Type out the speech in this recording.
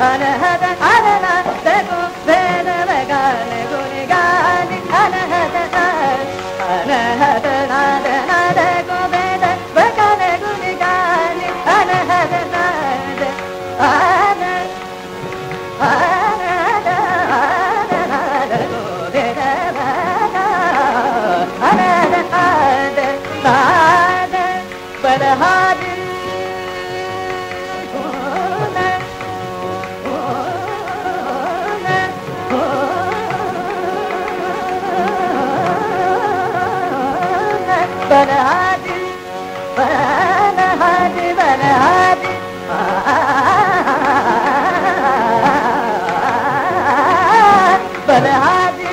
Ana hada ana na, dego, vene, vegane, guni, gani, ana hada. A hard Banahadi, Banahadi,